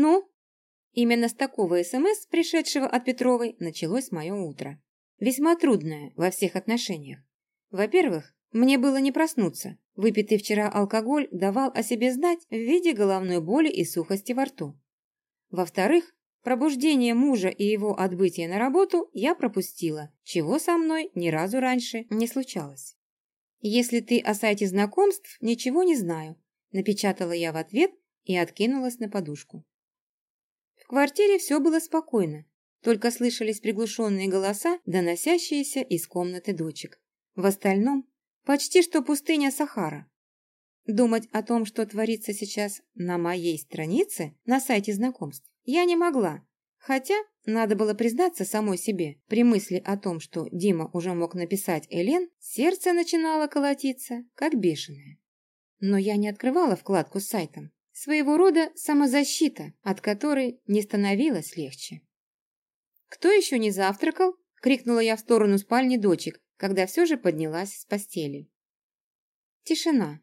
«Ну?» Именно с такого СМС, пришедшего от Петровой, началось мое утро. Весьма трудное во всех отношениях. Во-первых, мне было не проснуться. Выпитый вчера алкоголь давал о себе знать в виде головной боли и сухости во рту. Во-вторых, пробуждение мужа и его отбытие на работу я пропустила, чего со мной ни разу раньше не случалось. «Если ты о сайте знакомств, ничего не знаю», напечатала я в ответ и откинулась на подушку. В квартире все было спокойно, только слышались приглушенные голоса, доносящиеся из комнаты дочек. В остальном почти что пустыня Сахара. Думать о том, что творится сейчас на моей странице на сайте знакомств, я не могла, хотя надо было признаться самой себе. При мысли о том, что Дима уже мог написать Элен, сердце начинало колотиться, как бешеное. Но я не открывала вкладку с сайтом. Своего рода самозащита, от которой не становилось легче. «Кто еще не завтракал?» – крикнула я в сторону спальни дочек, когда все же поднялась с постели. Тишина.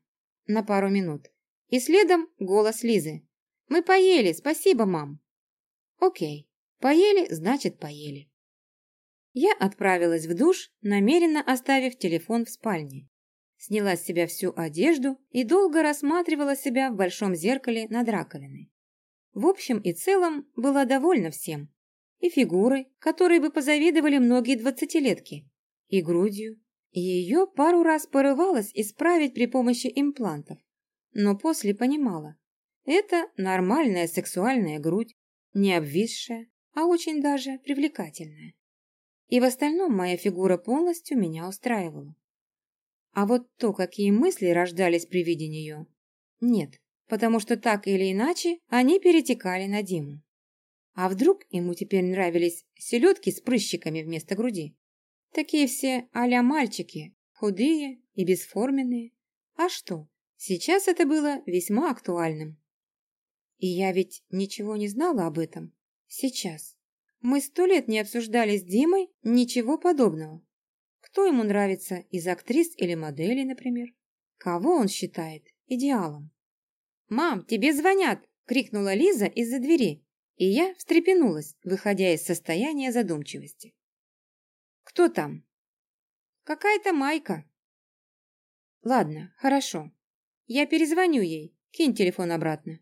На пару минут. И следом голос Лизы. «Мы поели, спасибо, мам». «Окей, поели, значит, поели». Я отправилась в душ, намеренно оставив телефон в спальне. Сняла с себя всю одежду и долго рассматривала себя в большом зеркале над раковиной. В общем и целом была довольна всем и фигурой, которой бы позавидовали многие двадцатилетки, и грудью. И ее пару раз порывалось исправить при помощи имплантов, но после понимала. Это нормальная сексуальная грудь, не обвисшая, а очень даже привлекательная. И в остальном моя фигура полностью меня устраивала. А вот то, какие мысли рождались при виде нее, нет, потому что так или иначе они перетекали на Диму. А вдруг ему теперь нравились селедки с прыщиками вместо груди? Такие все а мальчики, худые и бесформенные. А что, сейчас это было весьма актуальным. И я ведь ничего не знала об этом. Сейчас. Мы сто лет не обсуждали с Димой ничего подобного. Кто ему нравится из актрис или моделей, например? Кого он считает идеалом? «Мам, тебе звонят!» – крикнула Лиза из-за двери, и я встрепенулась, выходя из состояния задумчивости. «Кто там?» «Какая-то Майка». «Ладно, хорошо. Я перезвоню ей. Кинь телефон обратно».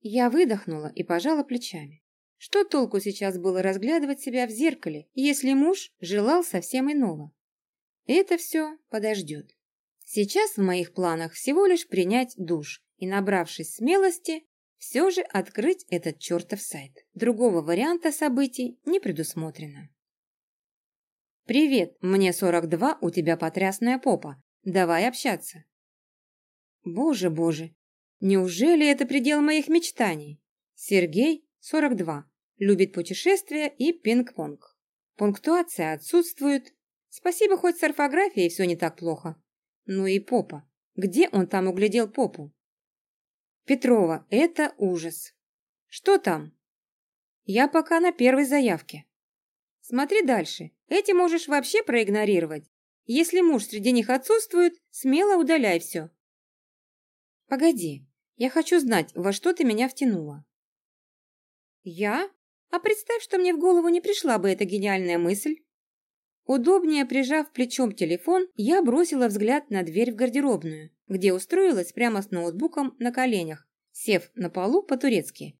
Я выдохнула и пожала плечами. Что толку сейчас было разглядывать себя в зеркале, если муж желал совсем иного? Это все подождет. Сейчас в моих планах всего лишь принять душ и, набравшись смелости, все же открыть этот чертов сайт. Другого варианта событий не предусмотрено. «Привет, мне 42, у тебя потрясная попа. Давай общаться». Боже, боже, неужели это предел моих мечтаний? Сергей, 42, любит путешествия и пинг-понг. Пунктуация отсутствует. Спасибо, хоть с орфографией все не так плохо. Ну и попа. Где он там углядел попу? Петрова, это ужас. Что там? Я пока на первой заявке. Смотри дальше. Эти можешь вообще проигнорировать. Если муж среди них отсутствует, смело удаляй все. Погоди, я хочу знать, во что ты меня втянула. Я? А представь, что мне в голову не пришла бы эта гениальная мысль. Удобнее прижав плечом телефон, я бросила взгляд на дверь в гардеробную, где устроилась прямо с ноутбуком на коленях, сев на полу по-турецки.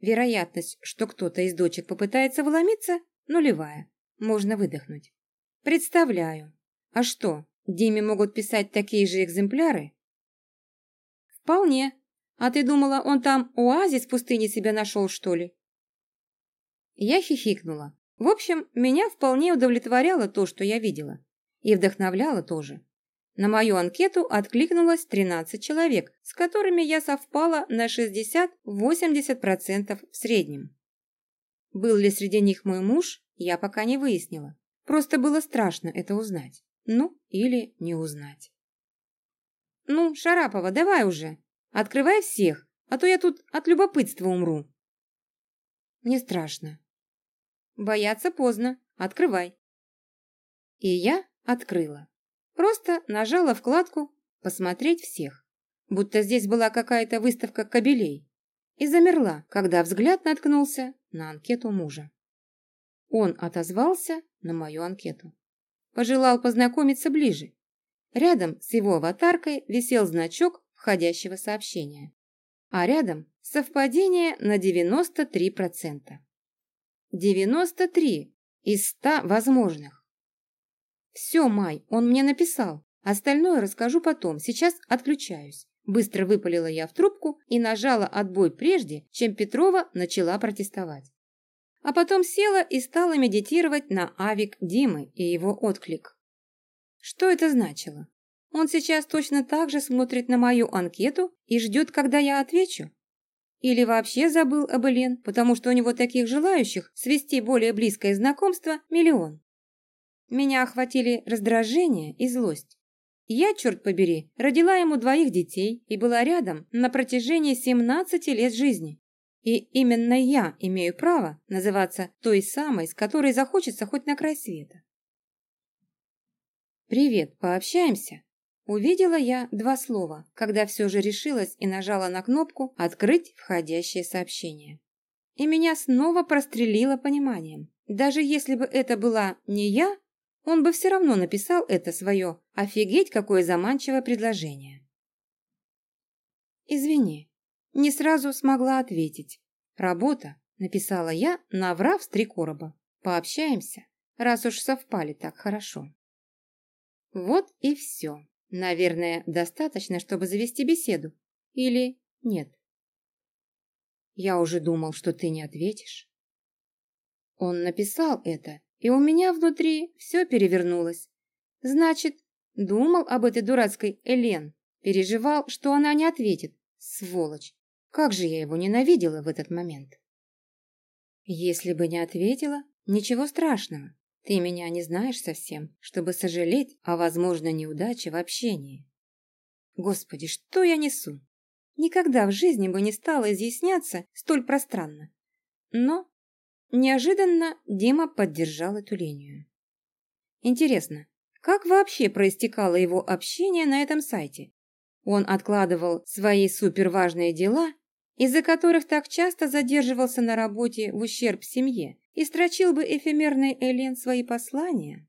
Вероятность, что кто-то из дочек попытается вломиться, нулевая. Можно выдохнуть. Представляю. А что, Диме могут писать такие же экземпляры? Вполне. А ты думала, он там оазис в пустыне себя нашел, что ли? Я хихикнула. В общем, меня вполне удовлетворяло то, что я видела. И вдохновляло тоже. На мою анкету откликнулось 13 человек, с которыми я совпала на 60-80% в среднем. Был ли среди них мой муж, я пока не выяснила. Просто было страшно это узнать. Ну, или не узнать. «Ну, Шарапова, давай уже. Открывай всех, а то я тут от любопытства умру». «Не страшно. Бояться поздно. Открывай. И я открыла. Просто нажала вкладку «Посмотреть всех». Будто здесь была какая-то выставка кабелей. и замерла, когда взгляд наткнулся на анкету мужа. Он отозвался на мою анкету. Пожелал познакомиться ближе. Рядом с его аватаркой висел значок входящего сообщения. А рядом совпадение на 93%. 93 из 100 возможных. Все, Май, он мне написал. Остальное расскажу потом, сейчас отключаюсь. Быстро выпалила я в трубку и нажала отбой прежде, чем Петрова начала протестовать. А потом села и стала медитировать на авик Димы и его отклик. Что это значило? Он сейчас точно так же смотрит на мою анкету и ждет, когда я отвечу? Или вообще забыл об Элен, потому что у него таких желающих свести более близкое знакомство миллион? Меня охватили раздражение и злость. Я, черт побери, родила ему двоих детей и была рядом на протяжении 17 лет жизни. И именно я имею право называться той самой, с которой захочется хоть на край света. «Привет, пообщаемся?» Увидела я два слова, когда все же решилась и нажала на кнопку «Открыть входящее сообщение». И меня снова прострелило пониманием. Даже если бы это была не я, он бы все равно написал это свое «Офигеть, какое заманчивое предложение». «Извини, не сразу смогла ответить. Работа», — написала я, наврав с три короба. «Пообщаемся, раз уж совпали так хорошо». Вот и все. Наверное, достаточно, чтобы завести беседу. Или нет? Я уже думал, что ты не ответишь. Он написал это, и у меня внутри все перевернулось. Значит, думал об этой дурацкой Элен, переживал, что она не ответит. Сволочь! Как же я его ненавидела в этот момент. Если бы не ответила, ничего страшного. Ты меня не знаешь совсем, чтобы сожалеть о возможной неудаче в общении. Господи, что я несу? Никогда в жизни бы не стала изъясняться столь пространно. Но Неожиданно Дима поддержал эту линию. Интересно, как вообще проистекало его общение на этом сайте? Он откладывал свои суперважные дела, из-за которых так часто задерживался на работе в ущерб семье, и строчил бы эфемерной Элен свои послания?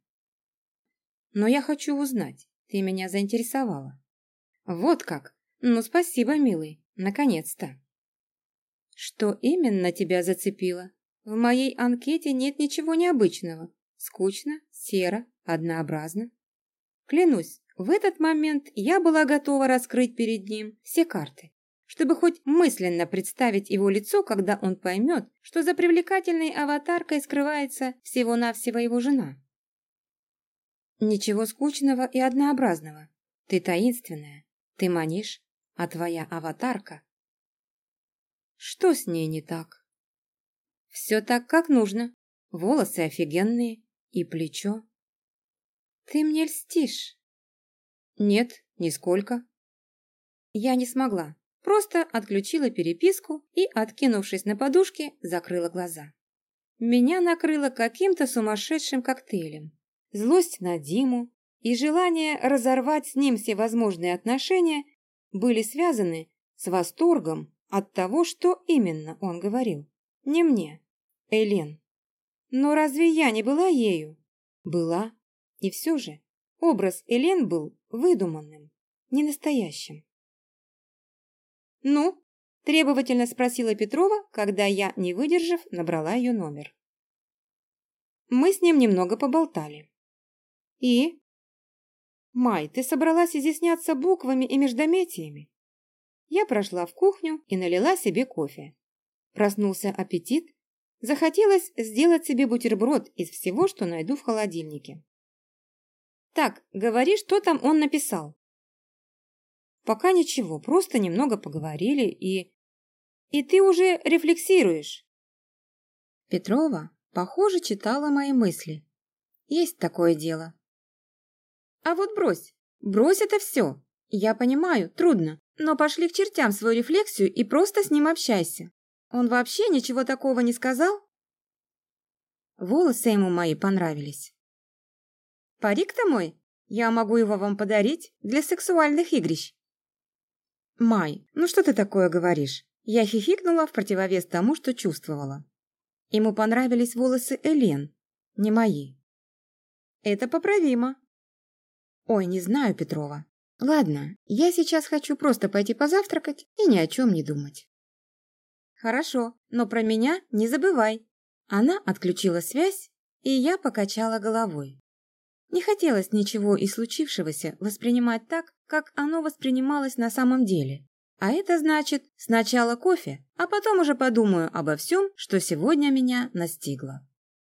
Но я хочу узнать, ты меня заинтересовала. Вот как? Ну, спасибо, милый, наконец-то. Что именно тебя зацепило? В моей анкете нет ничего необычного. Скучно, серо, однообразно. Клянусь, в этот момент я была готова раскрыть перед ним все карты, чтобы хоть мысленно представить его лицо, когда он поймет, что за привлекательной аватаркой скрывается всего-навсего его жена. Ничего скучного и однообразного. Ты таинственная, ты манишь, а твоя аватарка... Что с ней не так? Все так, как нужно. Волосы офигенные и плечо. Ты мне льстишь. Нет, нисколько. Я не смогла. Просто отключила переписку и, откинувшись на подушке, закрыла глаза. Меня накрыло каким-то сумасшедшим коктейлем. Злость на Диму и желание разорвать с ним все возможные отношения были связаны с восторгом от того, что именно он говорил. Не мне, Элен. Но разве я не была ею? Была. И все же образ Элен был выдуманным, не настоящим. «Ну?» – требовательно спросила Петрова, когда я, не выдержав, набрала ее номер. Мы с ним немного поболтали. «И?» «Май, ты собралась изъясняться буквами и междометиями?» Я прошла в кухню и налила себе кофе. Проснулся аппетит, захотелось сделать себе бутерброд из всего, что найду в холодильнике. «Так, говори, что там он написал?» «Пока ничего, просто немного поговорили и...» «И ты уже рефлексируешь?» Петрова, похоже, читала мои мысли. Есть такое дело. «А вот брось, брось это все. Я понимаю, трудно, но пошли к чертям свою рефлексию и просто с ним общайся. Он вообще ничего такого не сказал? Волосы ему мои понравились. Парик-то мой? Я могу его вам подарить для сексуальных игрищ. Май, ну что ты такое говоришь? Я хихикнула в противовес тому, что чувствовала. Ему понравились волосы Элен, не мои. Это поправимо. Ой, не знаю, Петрова. Ладно, я сейчас хочу просто пойти позавтракать и ни о чем не думать. Хорошо, но про меня не забывай. Она отключила связь, и я покачала головой. Не хотелось ничего из случившегося воспринимать так, как оно воспринималось на самом деле. А это значит сначала кофе, а потом уже подумаю обо всем, что сегодня меня настигло.